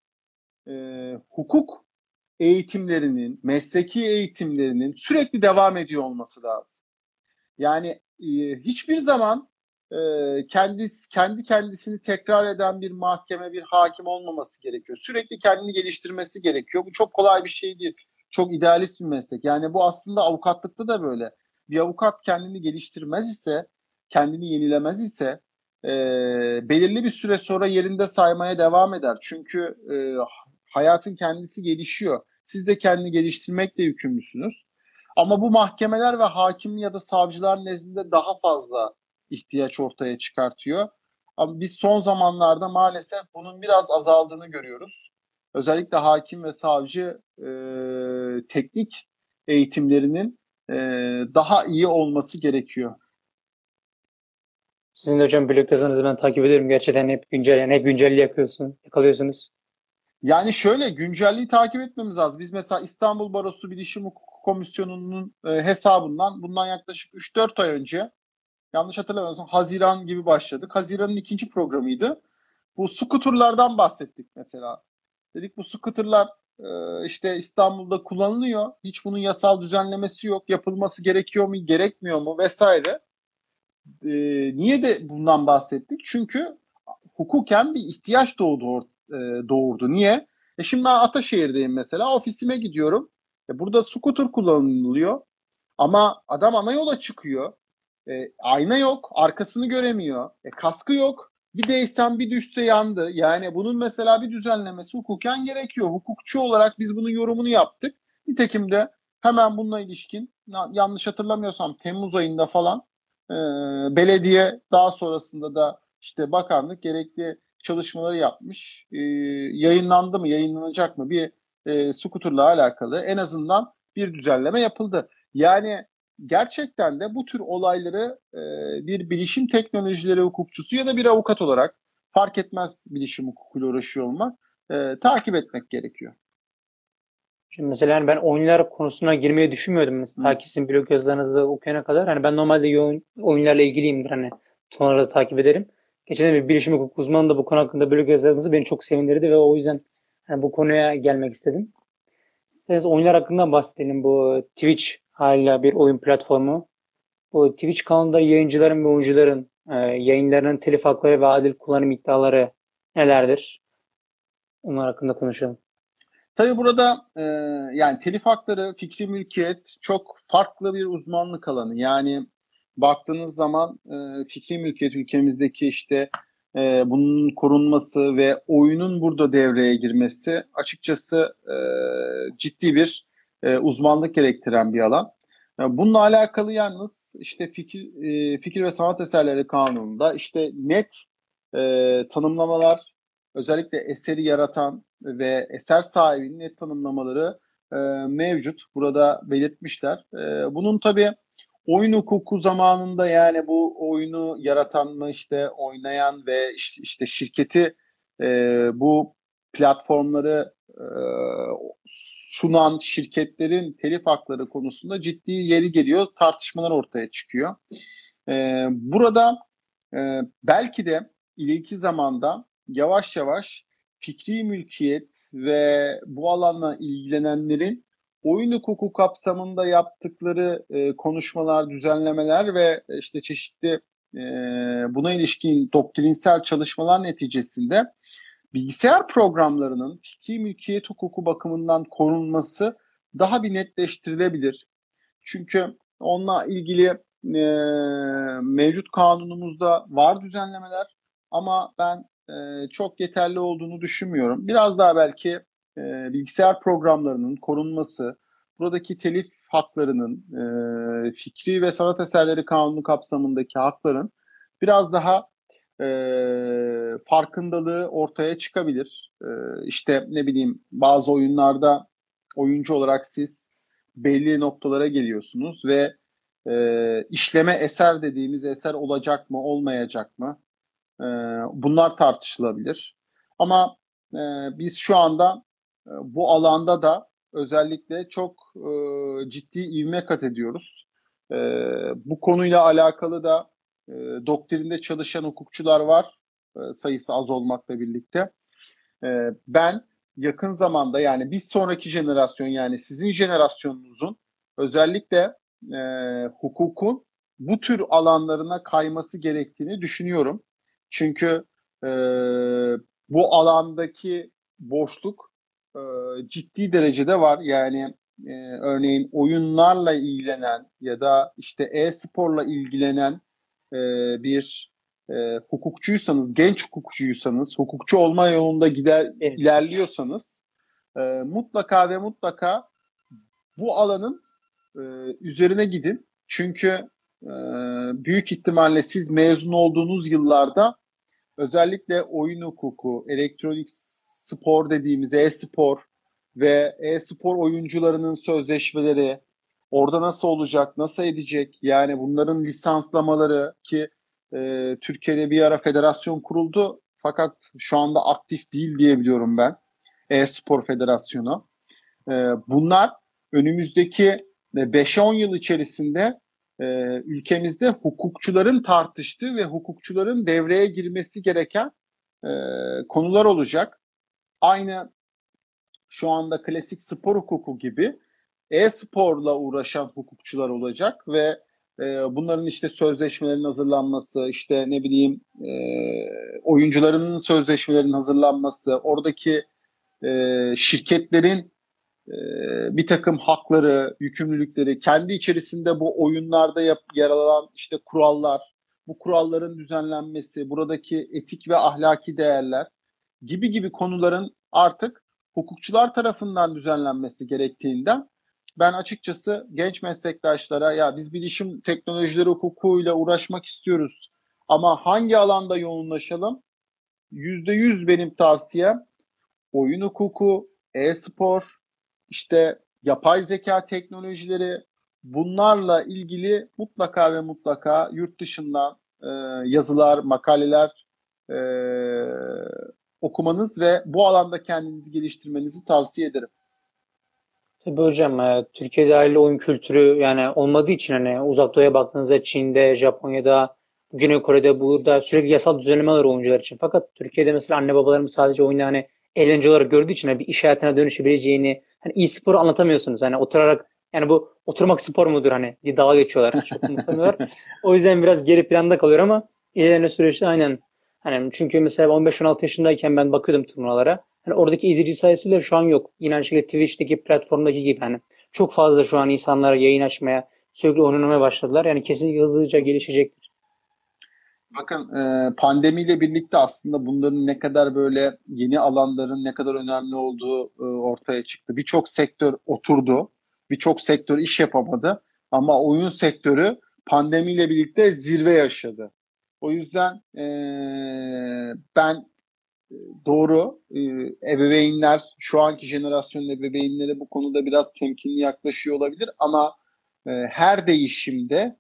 e, hukuk eğitimlerinin, mesleki eğitimlerinin sürekli devam ediyor olması lazım. Yani e, hiçbir zaman e, kendi kendi kendisini tekrar eden bir mahkeme, bir hakim olmaması gerekiyor. Sürekli kendini geliştirmesi gerekiyor. Bu çok kolay bir şey değil. Çok idealist bir meslek. Yani bu aslında avukatlıkta da böyle. Bir avukat kendini geliştirmez ise, kendini yenilemez ise e, belirli bir süre sonra yerinde saymaya devam eder. Çünkü e, hayatın kendisi gelişiyor. Siz de kendini geliştirmekle yükümlüsünüz. Ama bu mahkemeler ve hakim ya da savcılar nezdinde daha fazla ihtiyaç ortaya çıkartıyor. Ama biz son zamanlarda maalesef bunun biraz azaldığını görüyoruz. Özellikle hakim ve savcı e, teknik eğitimlerinin e, daha iyi olması gerekiyor. Sizin de hocam blog yazınızı ben takip ediyorum. Gerçekten hep güncel, yani hep güncelliği yakıyorsun, yakalıyorsunuz. Yani şöyle güncelliği takip etmemiz lazım. Biz mesela İstanbul Barosu Bilişim Hukuku Komisyonu'nun e, hesabından bundan yaklaşık 3-4 ay önce yanlış hatırlamıyorsam Haziran gibi başladık. Haziran'ın ikinci programıydı. Bu skuterlardan bahsettik mesela. Dedik bu skuterlar e, işte İstanbul'da kullanılıyor. Hiç bunun yasal düzenlemesi yok. Yapılması gerekiyor mu, gerekmiyor mu vesaire. E, niye de bundan bahsettik? Çünkü hukuken bir ihtiyaç doğdu, e, doğurdu. Niye? E şimdi ben Ataşehir'deyim mesela. Ofisime gidiyorum. E burada scooter kullanılıyor. Ama adam ana yola çıkıyor. E, ayna yok. Arkasını göremiyor. E, kaskı yok. Bir değsen bir düşse yandı. Yani bunun mesela bir düzenlemesi hukuken gerekiyor. Hukukçu olarak biz bunun yorumunu yaptık. Nitekim de hemen bununla ilişkin yanlış hatırlamıyorsam Temmuz ayında falan e, belediye daha sonrasında da işte bakanlık gerekli çalışmaları yapmış. E, yayınlandı mı, yayınlanacak mı bir e, skuterla alakalı en azından bir düzenleme yapıldı. Yani gerçekten de bu tür olayları e, bir bilişim teknolojileri hukukçusu ya da bir avukat olarak fark etmez bilişim hukukuyla uğraşıyor olmak e, takip etmek gerekiyor. Şimdi mesela hani ben oyunlar konusuna girmeyi düşünmüyordum. Mesela ta ki sizin blog yazılarınızı okuyana kadar. Hani ben normalde oyun, oyunlarla ilgiliyimdir. Hani sonraları da takip ederim. Geçen bir bilişim hukuk uzmanı da bu konu hakkında blog yazılarınızı beni çok sevindirdi ve o yüzden hani bu konuya gelmek istedim. Biraz oyunlar hakkında bahsedelim. Bu Twitch hala bir oyun platformu. Bu Twitch kanalında yayıncıların ve oyuncuların e, yayınlarının telif hakları ve adil kullanım iddiaları nelerdir? Onlar hakkında konuşalım. Tabii burada e, yani telif hakları, fikri mülkiyet çok farklı bir uzmanlık alanı. Yani baktığınız zaman e, fikri mülkiyet ülkemizdeki işte e, bunun korunması ve oyunun burada devreye girmesi açıkçası e, ciddi bir e, uzmanlık gerektiren bir alan. E, bununla alakalı yalnız işte fikir, e, fikir ve sanat eserleri kanununda işte net e, tanımlamalar özellikle eseri yaratan ve eser sahibinin net tanımlamaları e, mevcut. Burada belirtmişler. E, bunun tabii oyun hukuku zamanında yani bu oyunu yaratan mı işte oynayan ve işte, işte şirketi e, bu platformları sunan şirketlerin telif hakları konusunda ciddi yeri geliyor. Tartışmalar ortaya çıkıyor. E, burada e, belki de ileriki zamanda yavaş yavaş fikri mülkiyet ve bu alanla ilgilenenlerin oyun hukuku kapsamında yaptıkları e, konuşmalar, düzenlemeler ve işte çeşitli e, buna ilişkin doktrinsel çalışmalar neticesinde bilgisayar programlarının fikri mülkiyet hukuku bakımından korunması daha bir netleştirilebilir. Çünkü onunla ilgili e, mevcut kanunumuzda var düzenlemeler ama ben e, çok yeterli olduğunu düşünmüyorum. Biraz daha belki e, bilgisayar programlarının korunması, buradaki telif haklarının, e, fikri ve sanat eserleri kanunu kapsamındaki hakların biraz daha e, farkındalığı ortaya çıkabilir. E, işte ne bileyim bazı oyunlarda oyuncu olarak siz belli noktalara geliyorsunuz ve e, işleme eser dediğimiz eser olacak mı olmayacak mı? E, bunlar tartışılabilir. Ama e, biz şu anda e, bu alanda da özellikle çok e, ciddi ivme kat ediyoruz. E, bu konuyla alakalı da e, doktrinde çalışan hukukçular var e, sayısı az olmakla birlikte. E, ben yakın zamanda yani bir sonraki jenerasyon yani sizin jenerasyonunuzun özellikle e, hukukun bu tür alanlarına kayması gerektiğini düşünüyorum. Çünkü e, bu alandaki boşluk e, ciddi derecede var. Yani e, örneğin oyunlarla ilgilenen ya da işte e-sporla ilgilenen e, bir e, hukukçuysanız, genç hukukçuysanız, hukukçu olma yolunda gider evet. ilerliyorsanız e, mutlaka ve mutlaka bu alanın e, üzerine gidin. Çünkü e, büyük ihtimalle siz mezun olduğunuz yıllarda özellikle oyun hukuku, elektronik spor dediğimiz e-spor ve e-spor oyuncularının sözleşmeleri orada nasıl olacak, nasıl edecek? Yani bunların lisanslamaları ki e, Türkiye'de bir ara federasyon kuruldu fakat şu anda aktif değil diyebiliyorum ben. E-spor federasyonu. E, bunlar önümüzdeki 5-10 yıl içerisinde e, ülkemizde hukukçuların tartıştığı ve hukukçuların devreye girmesi gereken e, konular olacak. Aynı şu anda klasik spor hukuku gibi e-sporla uğraşan hukukçular olacak ve e, bunların işte sözleşmelerin hazırlanması, işte ne bileyim e, oyuncuların sözleşmelerinin hazırlanması, oradaki e, şirketlerin e, bir takım hakları, yükümlülükleri, kendi içerisinde bu oyunlarda yap, yer alan işte kurallar, bu kuralların düzenlenmesi, buradaki etik ve ahlaki değerler gibi gibi konuların artık hukukçular tarafından düzenlenmesi gerektiğinden ben açıkçası genç meslektaşlara ya biz bilişim teknolojileri hukukuyla uğraşmak istiyoruz ama hangi alanda yoğunlaşalım? Yüzde yüz benim tavsiyem oyun hukuku, e-spor, işte yapay zeka teknolojileri bunlarla ilgili mutlaka ve mutlaka yurt dışından e, yazılar, makaleler e, okumanız ve bu alanda kendinizi geliştirmenizi tavsiye ederim. Tabii hocam e, Türkiye'de aile oyun kültürü yani olmadığı için hani uzak doğuya baktığınızda Çin'de, Japonya'da, Güney Kore'de burada sürekli yasal düzenlemeler oyuncular için. Fakat Türkiye'de mesela anne babalarımız sadece oyunu hani eğlence olarak gördüğü için hani bir iş hayatına dönüşebileceğini hani iyi sporu anlatamıyorsunuz. Hani oturarak yani bu oturmak spor mudur hani diye dalga geçiyorlar. Çok umursamıyorlar. o yüzden biraz geri planda kalıyor ama ilerleyen süreçte aynen hani çünkü mesela 15-16 yaşındayken ben bakıyordum turnuvalara. Hani oradaki izleyici sayısıyla şu an yok. Yine aynı şekilde Twitch'teki platformdaki gibi hani çok fazla şu an insanlar yayın açmaya sürekli oynamaya başladılar. Yani kesin hızlıca gelişecektir. Bakın e, pandemiyle birlikte aslında bunların ne kadar böyle yeni alanların ne kadar önemli olduğu e, ortaya çıktı. Birçok sektör oturdu, birçok sektör iş yapamadı ama oyun sektörü pandemiyle birlikte zirve yaşadı. O yüzden e, ben doğru ebeveynler şu anki jenerasyonun ebeveynleri bu konuda biraz temkinli yaklaşıyor olabilir ama her değişimde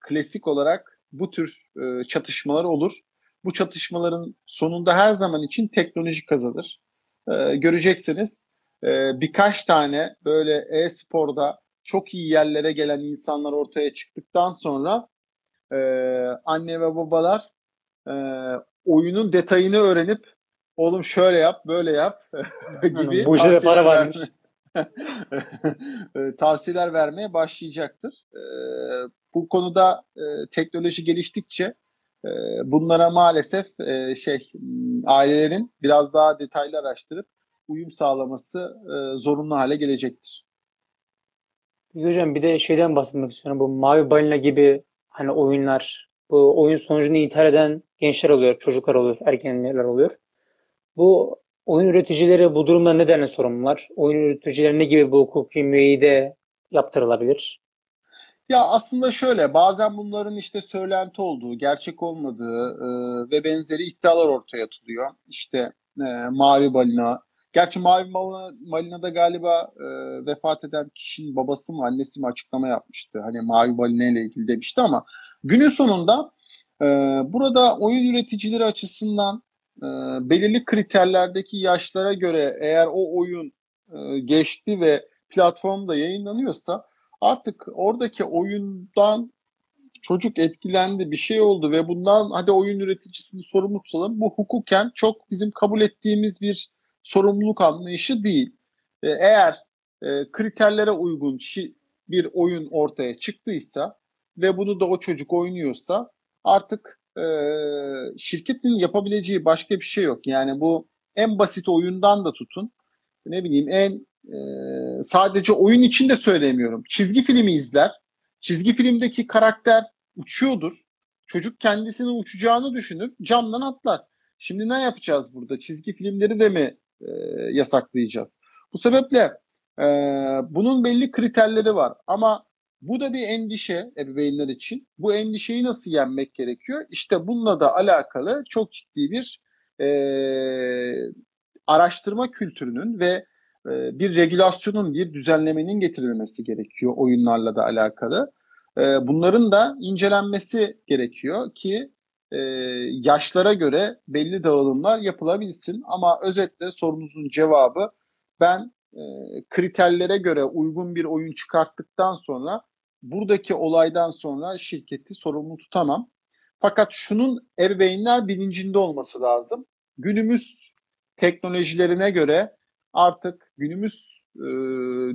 klasik olarak bu tür e, çatışmalar olur. Bu çatışmaların sonunda her zaman için teknoloji kazanır. E, göreceksiniz e, birkaç tane böyle e-sporda çok iyi yerlere gelen insanlar ortaya çıktıktan sonra e, anne ve babalar e, oyunun detayını öğrenip oğlum şöyle yap böyle yap gibi Bu işe para var. E, tavsiyeler vermeye başlayacaktır. E, bu konuda e, teknoloji geliştikçe e, bunlara maalesef e, şey ailelerin biraz daha detaylı araştırıp uyum sağlaması e, zorunlu hale gelecektir. Hocam bir de şeyden bahsetmek istiyorum. Bu Mavi Balina gibi hani oyunlar, bu oyun sonucunu intihar eden gençler oluyor, çocuklar oluyor, ergenler oluyor. Bu oyun üreticileri bu durumda nedenle sorumlular? Oyun üreticileri ne gibi bu hukuki müeyyide yaptırılabilir? Ya aslında şöyle bazen bunların işte söylenti olduğu, gerçek olmadığı e, ve benzeri iddialar ortaya atılıyor. İşte e, mavi balina. Gerçi mavi balina, da galiba e, vefat eden kişinin babası mı annesi mi açıklama yapmıştı. Hani mavi balina ile ilgili demişti ama günün sonunda e, burada oyun üreticileri açısından e, belirli kriterlerdeki yaşlara göre eğer o oyun e, geçti ve platformda yayınlanıyorsa artık oradaki oyundan çocuk etkilendi bir şey oldu ve bundan hadi oyun üreticisini sorumlu tutalım. Bu hukuken çok bizim kabul ettiğimiz bir sorumluluk anlayışı değil. E, eğer e, kriterlere uygun bir oyun ortaya çıktıysa ve bunu da o çocuk oynuyorsa artık e, şirketin yapabileceği başka bir şey yok. Yani bu en basit oyundan da tutun ne bileyim en sadece oyun için de söylemiyorum. Çizgi filmi izler. Çizgi filmdeki karakter uçuyordur. Çocuk kendisinin uçacağını düşünüp camdan atlar. Şimdi ne yapacağız burada? Çizgi filmleri de mi e, yasaklayacağız? Bu sebeple e, bunun belli kriterleri var. Ama bu da bir endişe ebeveynler için. Bu endişeyi nasıl yenmek gerekiyor? İşte bununla da alakalı çok ciddi bir e, araştırma kültürünün ve e, bir regülasyonun, bir düzenlemenin getirilmesi gerekiyor oyunlarla da alakalı. E, bunların da incelenmesi gerekiyor ki e, yaşlara göre belli dağılımlar yapılabilsin. Ama özetle sorunuzun cevabı ben kriterlere göre uygun bir oyun çıkarttıktan sonra buradaki olaydan sonra şirketi sorumlu tutamam. Fakat şunun ebeveynler bilincinde olması lazım. Günümüz teknolojilerine göre artık günümüz e,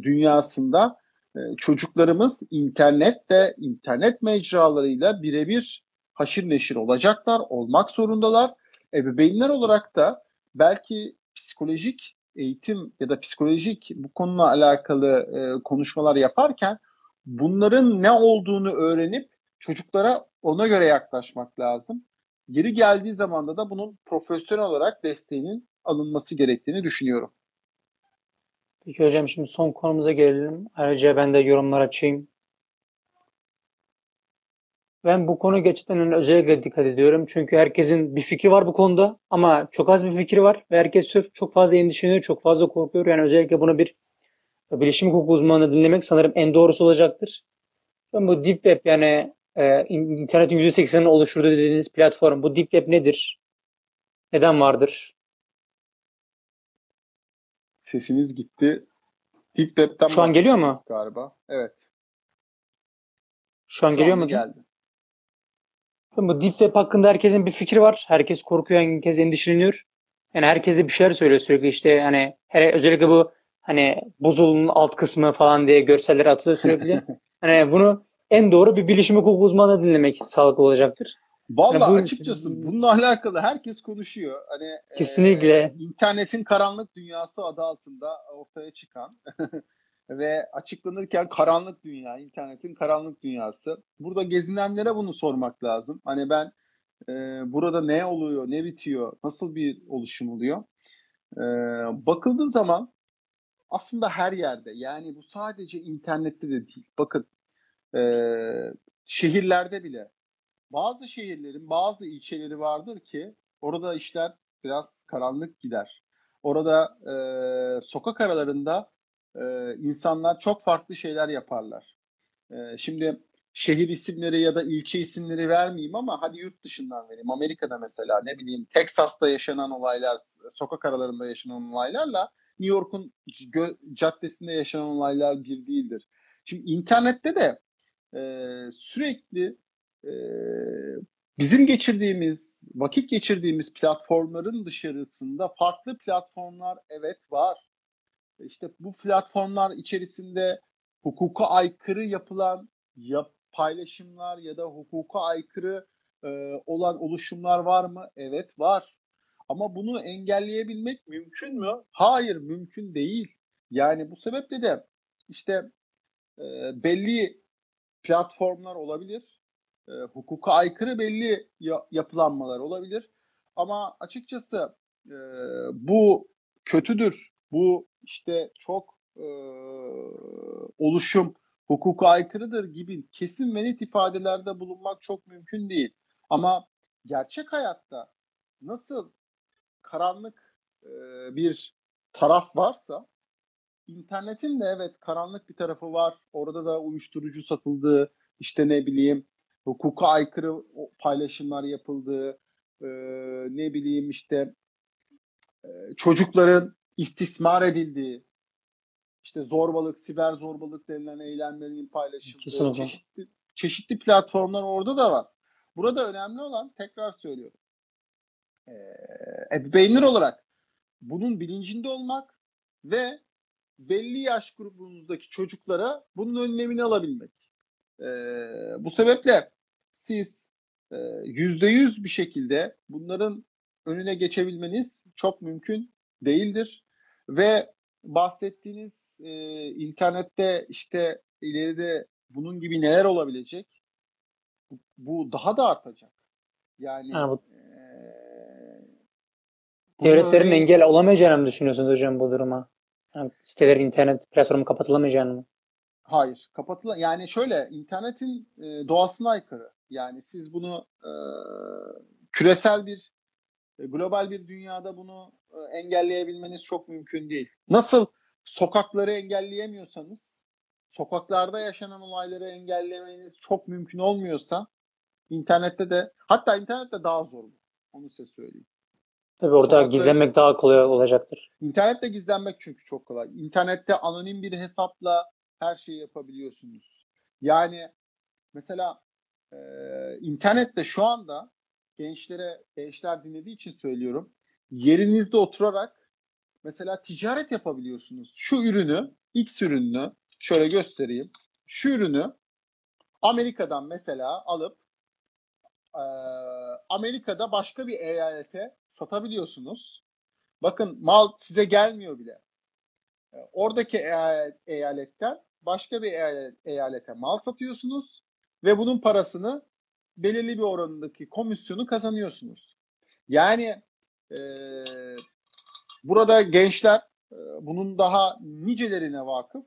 dünyasında e, çocuklarımız internette, internet mecralarıyla birebir haşir neşir olacaklar, olmak zorundalar. Ebeveynler olarak da belki psikolojik eğitim ya da psikolojik bu konuyla alakalı e, konuşmalar yaparken bunların ne olduğunu öğrenip çocuklara ona göre yaklaşmak lazım. Yeri geldiği zamanda da bunun profesyonel olarak desteğinin alınması gerektiğini düşünüyorum. Peki hocam şimdi son konumuza gelelim. Ayrıca ben de yorumlar açayım. Ben bu konu gerçekten hani özellikle dikkat ediyorum. Çünkü herkesin bir fikri var bu konuda ama çok az bir fikri var ve herkes çok, fazla endişeleniyor, çok fazla korkuyor. Yani özellikle bunu bir bilişim hukuku uzmanı dinlemek sanırım en doğrusu olacaktır. Ben bu Deep Web yani e, internetin %80'ini oluşturduğu dediğiniz platform bu Deep Web nedir? Neden vardır? Sesiniz gitti. Deep Web'den Şu an geliyor mu? Galiba. Evet. Şu an Şu geliyor anda mu geldi. Bu Deep Web hakkında herkesin bir fikri var. Herkes korkuyor, herkes endişeleniyor. Yani herkes de bir şeyler söylüyor sürekli işte hani her, özellikle bu hani buzulun alt kısmı falan diye görseller atılıyor sürekli. hani bunu en doğru bir bilişim hukuku uzmanı dinlemek sağlıklı olacaktır. Vallahi Yani bu- açıkçası bununla alakalı herkes konuşuyor. Hani e, Kesinlikle. internetin karanlık dünyası adı altında ortaya çıkan ve açıklanırken karanlık dünya, internetin karanlık dünyası. Burada gezinenlere bunu sormak lazım. Hani ben e, burada ne oluyor, ne bitiyor, nasıl bir oluşum oluyor? E, bakıldığı zaman aslında her yerde yani bu sadece internette de değil. Bakın e, şehirlerde bile bazı şehirlerin bazı ilçeleri vardır ki orada işler biraz karanlık gider. Orada e, sokak aralarında e, insanlar çok farklı şeyler yaparlar. E, şimdi şehir isimleri ya da ilçe isimleri vermeyeyim ama hadi yurt dışından vereyim. Amerika'da mesela ne bileyim Teksas'ta yaşanan olaylar, sokak aralarında yaşanan olaylarla New York'un caddesinde yaşanan olaylar bir değildir. Şimdi internette de e, sürekli e, bizim geçirdiğimiz, vakit geçirdiğimiz platformların dışarısında farklı platformlar evet var. İşte bu platformlar içerisinde hukuka aykırı yapılan yap, paylaşımlar ya da hukuka aykırı e, olan oluşumlar var mı? Evet var. Ama bunu engelleyebilmek mümkün mü? Hayır, mümkün değil. Yani bu sebeple de işte e, belli platformlar olabilir. E, hukuka aykırı belli ya- yapılanmalar olabilir. Ama açıkçası e, bu kötüdür. Bu işte çok e, oluşum hukuka aykırıdır gibi kesin ve net ifadelerde bulunmak çok mümkün değil. Ama gerçek hayatta nasıl karanlık e, bir taraf varsa internetin de evet karanlık bir tarafı var. Orada da uyuşturucu satıldığı, işte ne bileyim hukuka aykırı paylaşımlar yapıldığı, e, ne bileyim işte çocukların istismar edildiği, işte zorbalık, siber zorbalık denilen eylemlerin paylaşıldığı Kesinlikle. çeşitli, çeşitli platformlar orada da var. Burada önemli olan tekrar söylüyorum. E, ebeveynler olarak bunun bilincinde olmak ve belli yaş grubunuzdaki çocuklara bunun önlemini alabilmek. Ee, bu sebeple siz yüzde yüz bir şekilde bunların önüne geçebilmeniz çok mümkün değildir. Ve bahsettiğiniz e, internette işte ileride bunun gibi neler olabilecek? Bu, bu daha da artacak. Yani Ha, bu- e, Devletlerin örneği- engel olamayacağını mı düşünüyorsunuz hocam bu duruma? Yani sitelerin internet platformu kapatılamayacağını mı? Hayır, kapatılan yani şöyle internetin e, doğasına aykırı. Yani siz bunu e, küresel bir global bir dünyada bunu e, engelleyebilmeniz çok mümkün değil. Nasıl sokakları engelleyemiyorsanız, sokaklarda yaşanan olayları engellemeniz çok mümkün olmuyorsa internette de hatta internette daha zor bu. Onu size söyleyeyim. Tabii orada Sokakları- gizlenmek daha kolay olacaktır. İnternette gizlenmek çünkü çok kolay. İnternette anonim bir hesapla her şeyi yapabiliyorsunuz. Yani mesela e, internette şu anda gençlere, gençler dinlediği için söylüyorum. Yerinizde oturarak mesela ticaret yapabiliyorsunuz. Şu ürünü, X ürününü şöyle göstereyim. Şu ürünü Amerika'dan mesela alıp Amerika'da başka bir eyalete satabiliyorsunuz. Bakın mal size gelmiyor bile. Oradaki eyaletten başka bir eyalete mal satıyorsunuz ve bunun parasını belirli bir oranındaki komisyonu kazanıyorsunuz. Yani e, burada gençler e, bunun daha nicelerine vakıf.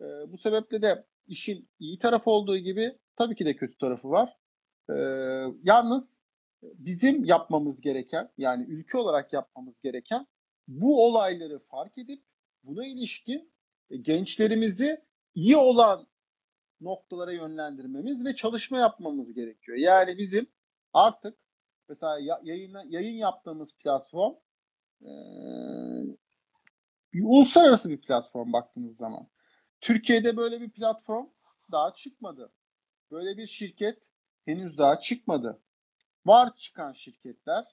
E, bu sebeple de işin iyi tarafı olduğu gibi tabii ki de kötü tarafı var. E, yalnız bizim yapmamız gereken yani ülke olarak yapmamız gereken bu olayları fark edip buna ilişkin gençlerimizi iyi olan noktalara yönlendirmemiz ve çalışma yapmamız gerekiyor. Yani bizim artık mesela yayın, yayın yaptığımız platform e, uluslararası bir platform baktığınız zaman. Türkiye'de böyle bir platform daha çıkmadı. Böyle bir şirket henüz daha çıkmadı. Var çıkan şirketler.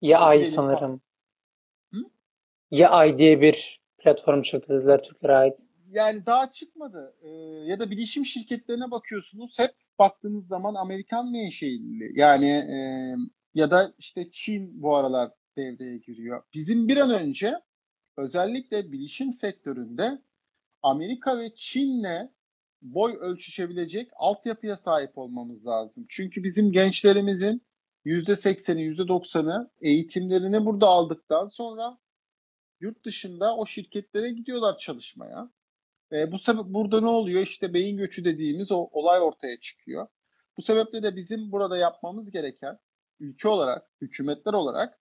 Ya ay sanırım. Hı? Ya ay diye bir platform çıktı dediler Türklere ait yani daha çıkmadı. E, ya da bilişim şirketlerine bakıyorsunuz hep baktığınız zaman Amerikan menşeili. Yani e, ya da işte Çin bu aralar devreye giriyor. Bizim bir an önce özellikle bilişim sektöründe Amerika ve Çin'le boy ölçüşebilecek altyapıya sahip olmamız lazım. Çünkü bizim gençlerimizin %80'i, %90'ı eğitimlerini burada aldıktan sonra yurt dışında o şirketlere gidiyorlar çalışmaya. E, bu sebep burada ne oluyor? İşte beyin göçü dediğimiz o olay ortaya çıkıyor. Bu sebeple de bizim burada yapmamız gereken ülke olarak, hükümetler olarak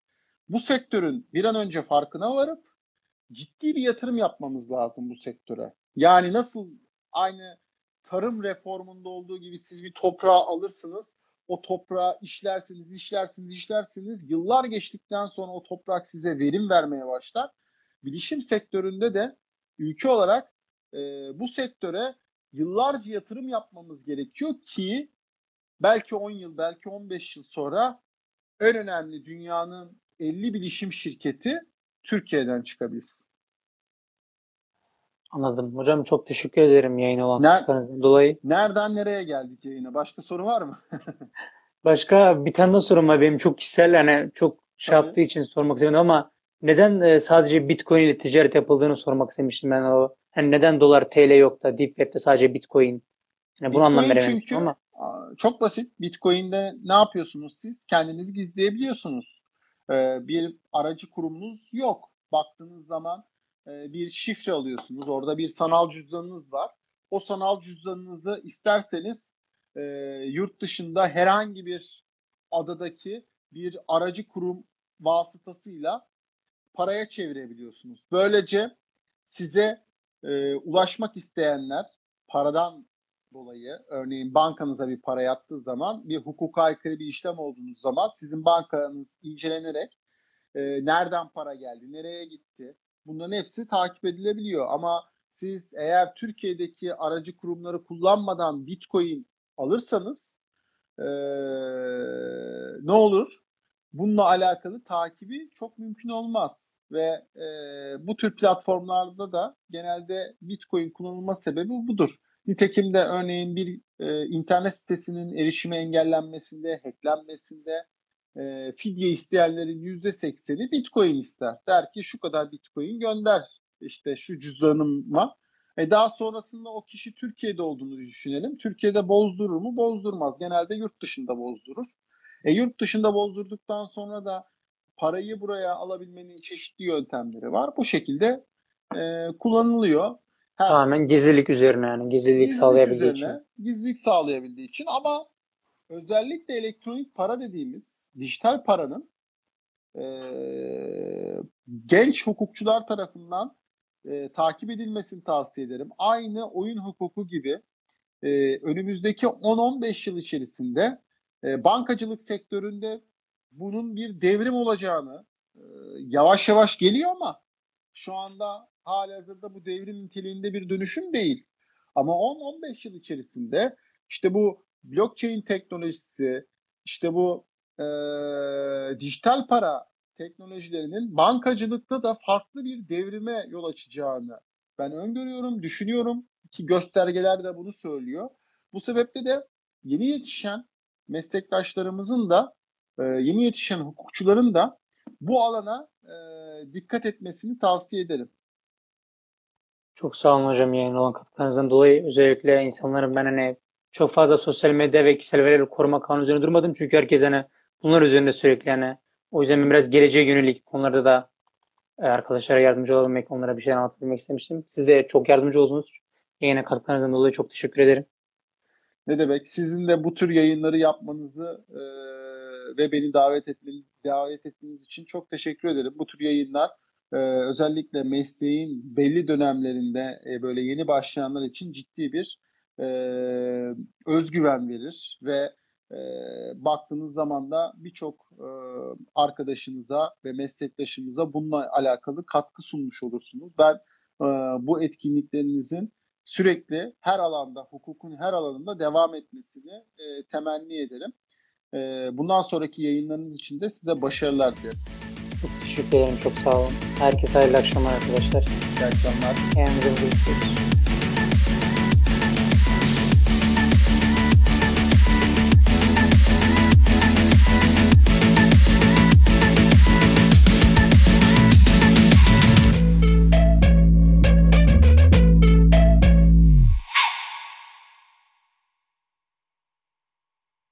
bu sektörün bir an önce farkına varıp ciddi bir yatırım yapmamız lazım bu sektöre. Yani nasıl aynı tarım reformunda olduğu gibi siz bir toprağı alırsınız, o toprağı işlersiniz, işlersiniz, işlersiniz. Yıllar geçtikten sonra o toprak size verim vermeye başlar. Bilişim sektöründe de ülke olarak e, bu sektöre yıllarca yatırım yapmamız gerekiyor ki belki 10 yıl, belki 15 yıl sonra en önemli dünyanın 50 bilişim şirketi Türkiye'den çıkabilsin. Anladım. Hocam çok teşekkür ederim yayın olan Ner- dolayı. Nereden nereye geldik yayına? Başka soru var mı? Başka bir tane daha sorum var benim çok kişisel yani çok şey Tabii. yaptığı için sormak istemedim ama neden e, sadece Bitcoin ile ticaret yapıldığını sormak istemiştim ben o Hani neden dolar TL yok da Deep Web'de sadece Bitcoin? Yani bunu anlam veremedim çünkü ama. Çok basit. Bitcoin'de ne yapıyorsunuz siz? Kendinizi gizleyebiliyorsunuz. Ee, bir aracı kurumunuz yok. Baktığınız zaman e, bir şifre alıyorsunuz. Orada bir sanal cüzdanınız var. O sanal cüzdanınızı isterseniz e, yurt dışında herhangi bir adadaki bir aracı kurum vasıtasıyla paraya çevirebiliyorsunuz. Böylece size e, ulaşmak isteyenler paradan dolayı örneğin bankanıza bir para yattığı zaman bir hukuka aykırı bir işlem olduğunuz zaman sizin bankanız incelenerek e, nereden para geldi, nereye gitti bunların hepsi takip edilebiliyor. Ama siz eğer Türkiye'deki aracı kurumları kullanmadan Bitcoin alırsanız e, ne olur? Bununla alakalı takibi çok mümkün olmaz ve e, bu tür platformlarda da genelde Bitcoin kullanılma sebebi budur. Nitekim de örneğin bir e, internet sitesinin erişime engellenmesinde, hacklenmesinde e, fidye isteyenlerin %80'i Bitcoin ister. Der ki şu kadar Bitcoin gönder işte şu cüzdanıma. E daha sonrasında o kişi Türkiye'de olduğunu düşünelim. Türkiye'de bozdurur mu? Bozdurmaz. Genelde yurt dışında bozdurur. E yurt dışında bozdurduktan sonra da parayı buraya alabilmenin çeşitli yöntemleri var. Bu şekilde e, kullanılıyor. Ha, Tamamen gizlilik üzerine yani gizlilik, gizlilik sağlayabildiği üzerine, için. Gizlilik sağlayabildiği için ama özellikle elektronik para dediğimiz dijital paranın e, genç hukukçular tarafından e, takip edilmesini tavsiye ederim. Aynı oyun hukuku gibi e, önümüzdeki 10-15 yıl içerisinde e, bankacılık sektöründe bunun bir devrim olacağını e, yavaş yavaş geliyor ama şu anda halihazırda bu devrim niteliğinde bir dönüşüm değil. Ama 10-15 yıl içerisinde işte bu blockchain teknolojisi, işte bu e, dijital para teknolojilerinin bankacılıkta da farklı bir devrime yol açacağını ben öngörüyorum, düşünüyorum ki göstergeler de bunu söylüyor. Bu sebeple de yeni yetişen meslektaşlarımızın da e, yeni yetişen hukukçuların da bu alana e, dikkat etmesini tavsiye ederim. Çok sağ olun hocam yayın olan katkılarınızdan dolayı. Özellikle insanların ben hani çok fazla sosyal medya ve kişisel verileri koruma kanunu üzerine durmadım. Çünkü herkes hani bunlar üzerinde sürekli yani o yüzden biraz geleceğe yönelik konularda da e, arkadaşlara yardımcı olabilmek, onlara bir şey anlatabilmek istemiştim. Siz de çok yardımcı oldunuz. Yayına katkılarınızdan dolayı çok teşekkür ederim. Ne demek? Sizin de bu tür yayınları yapmanızı e, ve beni davet etmeniz, davet ettiğiniz için çok teşekkür ederim. Bu tür yayınlar e, özellikle mesleğin belli dönemlerinde e, böyle yeni başlayanlar için ciddi bir e, özgüven verir ve e, baktığınız zaman da birçok e, arkadaşınıza ve meslektaşınıza bununla alakalı katkı sunmuş olursunuz. Ben e, bu etkinliklerinizin sürekli her alanda, hukukun her alanında devam etmesini e, temenni ederim. E, bundan sonraki yayınlarınız için de size başarılar dilerim. Çok teşekkür ederim. Çok sağ olun. Herkese hayırlı akşamlar arkadaşlar. İyi akşamlar. Kendinize iyi.